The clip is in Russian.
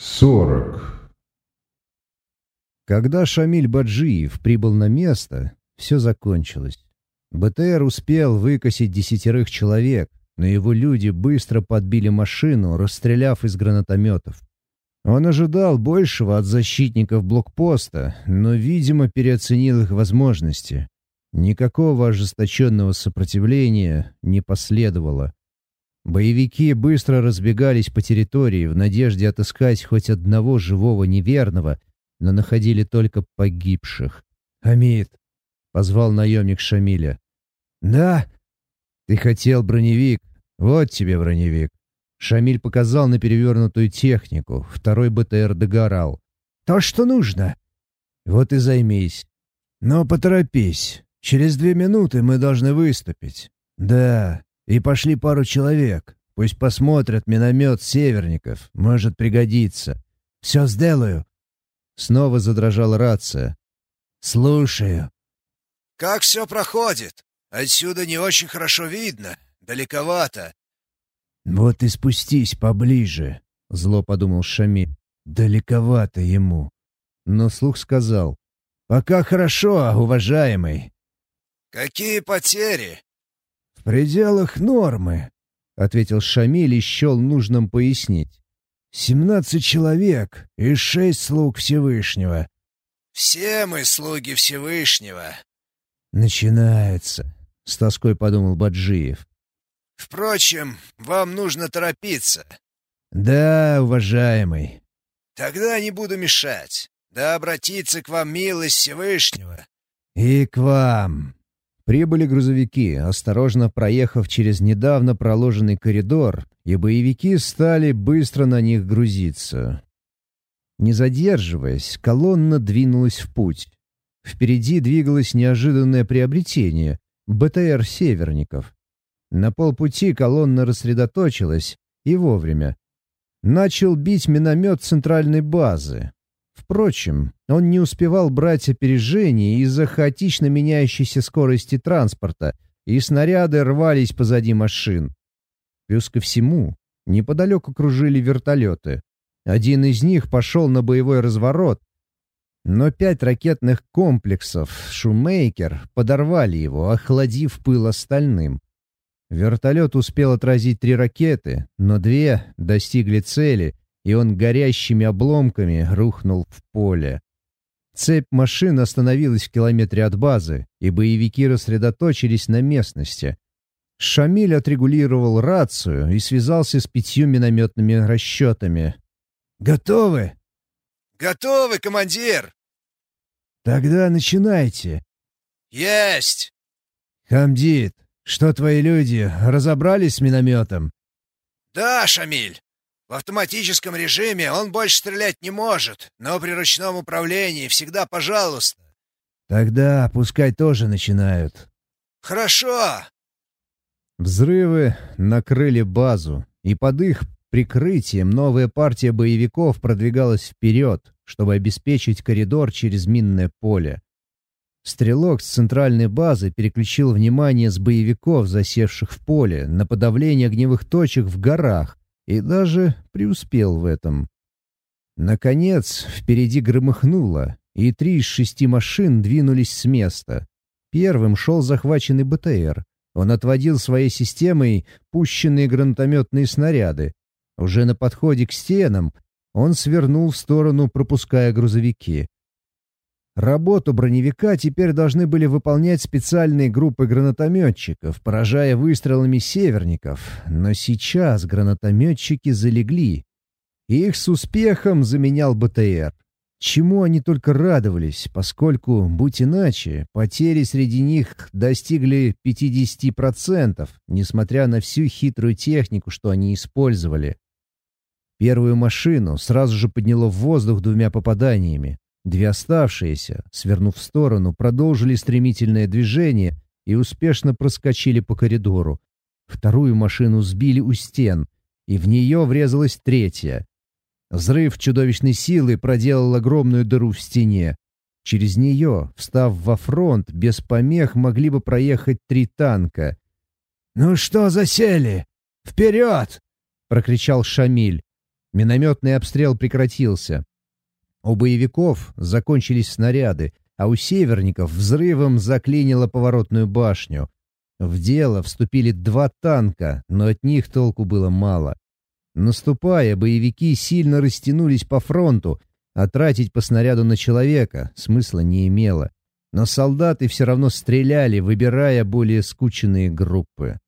Сорок. Когда Шамиль Баджиев прибыл на место, все закончилось. БТР успел выкосить десятерых человек, но его люди быстро подбили машину, расстреляв из гранатометов. Он ожидал большего от защитников блокпоста, но, видимо, переоценил их возможности. Никакого ожесточенного сопротивления не последовало. Боевики быстро разбегались по территории в надежде отыскать хоть одного живого неверного, но находили только погибших. «Хамид!» — позвал наемник Шамиля. «Да!» «Ты хотел броневик? Вот тебе броневик!» Шамиль показал на перевернутую технику. Второй БТР догорал. «То, что нужно!» «Вот и займись. Но поторопись. Через две минуты мы должны выступить. Да, и пошли пару человек. Пусть посмотрят миномет северников. Может пригодиться. Все сделаю. Снова задрожала рация. Слушаю. Как все проходит? Отсюда не очень хорошо видно. Далековато. Вот и спустись поближе, зло подумал Шамиль. Далековато ему. Но слух сказал. Пока хорошо, уважаемый. Какие потери? «В пределах нормы», — ответил Шамиль и счел нужным пояснить. «Семнадцать человек и шесть слуг Всевышнего». «Все мы слуги Всевышнего». «Начинается», — с тоской подумал Баджиев. «Впрочем, вам нужно торопиться». «Да, уважаемый». «Тогда не буду мешать. Да обратиться к вам милость Всевышнего». «И к вам», Прибыли грузовики, осторожно проехав через недавно проложенный коридор, и боевики стали быстро на них грузиться. Не задерживаясь, колонна двинулась в путь. Впереди двигалось неожиданное приобретение — БТР «Северников». На полпути колонна рассредоточилась, и вовремя. Начал бить миномет центральной базы. Впрочем, он не успевал брать опережение из-за хаотично меняющейся скорости транспорта, и снаряды рвались позади машин. Плюс ко всему, неподалеку кружили вертолеты. Один из них пошел на боевой разворот, но пять ракетных комплексов «Шумейкер» подорвали его, охладив пыл остальным. Вертолет успел отразить три ракеты, но две достигли цели — и он горящими обломками рухнул в поле. Цепь машин остановилась в километре от базы, и боевики рассредоточились на местности. Шамиль отрегулировал рацию и связался с пятью минометными расчетами. «Готовы?» «Готовы, командир!» «Тогда начинайте». «Есть!» «Хамдит, что твои люди, разобрались с минометом?» «Да, Шамиль. В автоматическом режиме он больше стрелять не может, но при ручном управлении всегда пожалуйста. Тогда пускай тоже начинают. Хорошо. Взрывы накрыли базу, и под их прикрытием новая партия боевиков продвигалась вперед, чтобы обеспечить коридор через минное поле. Стрелок с центральной базы переключил внимание с боевиков, засевших в поле, на подавление огневых точек в горах, и даже преуспел в этом. Наконец, впереди громыхнуло, и три из шести машин двинулись с места. Первым шел захваченный БТР. Он отводил своей системой пущенные гранатометные снаряды. Уже на подходе к стенам он свернул в сторону, пропуская грузовики. Работу броневика теперь должны были выполнять специальные группы гранатометчиков, поражая выстрелами северников, но сейчас гранатометчики залегли. Их с успехом заменял БТР. Чему они только радовались, поскольку, будь иначе, потери среди них достигли 50%, несмотря на всю хитрую технику, что они использовали. Первую машину сразу же подняло в воздух двумя попаданиями. Две оставшиеся, свернув в сторону, продолжили стремительное движение и успешно проскочили по коридору. Вторую машину сбили у стен, и в нее врезалась третья. Взрыв чудовищной силы проделал огромную дыру в стене. Через нее, встав во фронт, без помех могли бы проехать три танка. «Ну что засели? Вперед!» — прокричал Шамиль. Минометный обстрел прекратился. У боевиков закончились снаряды, а у северников взрывом заклинило поворотную башню. В дело вступили два танка, но от них толку было мало. Наступая, боевики сильно растянулись по фронту, а тратить по снаряду на человека смысла не имело. Но солдаты все равно стреляли, выбирая более скученные группы.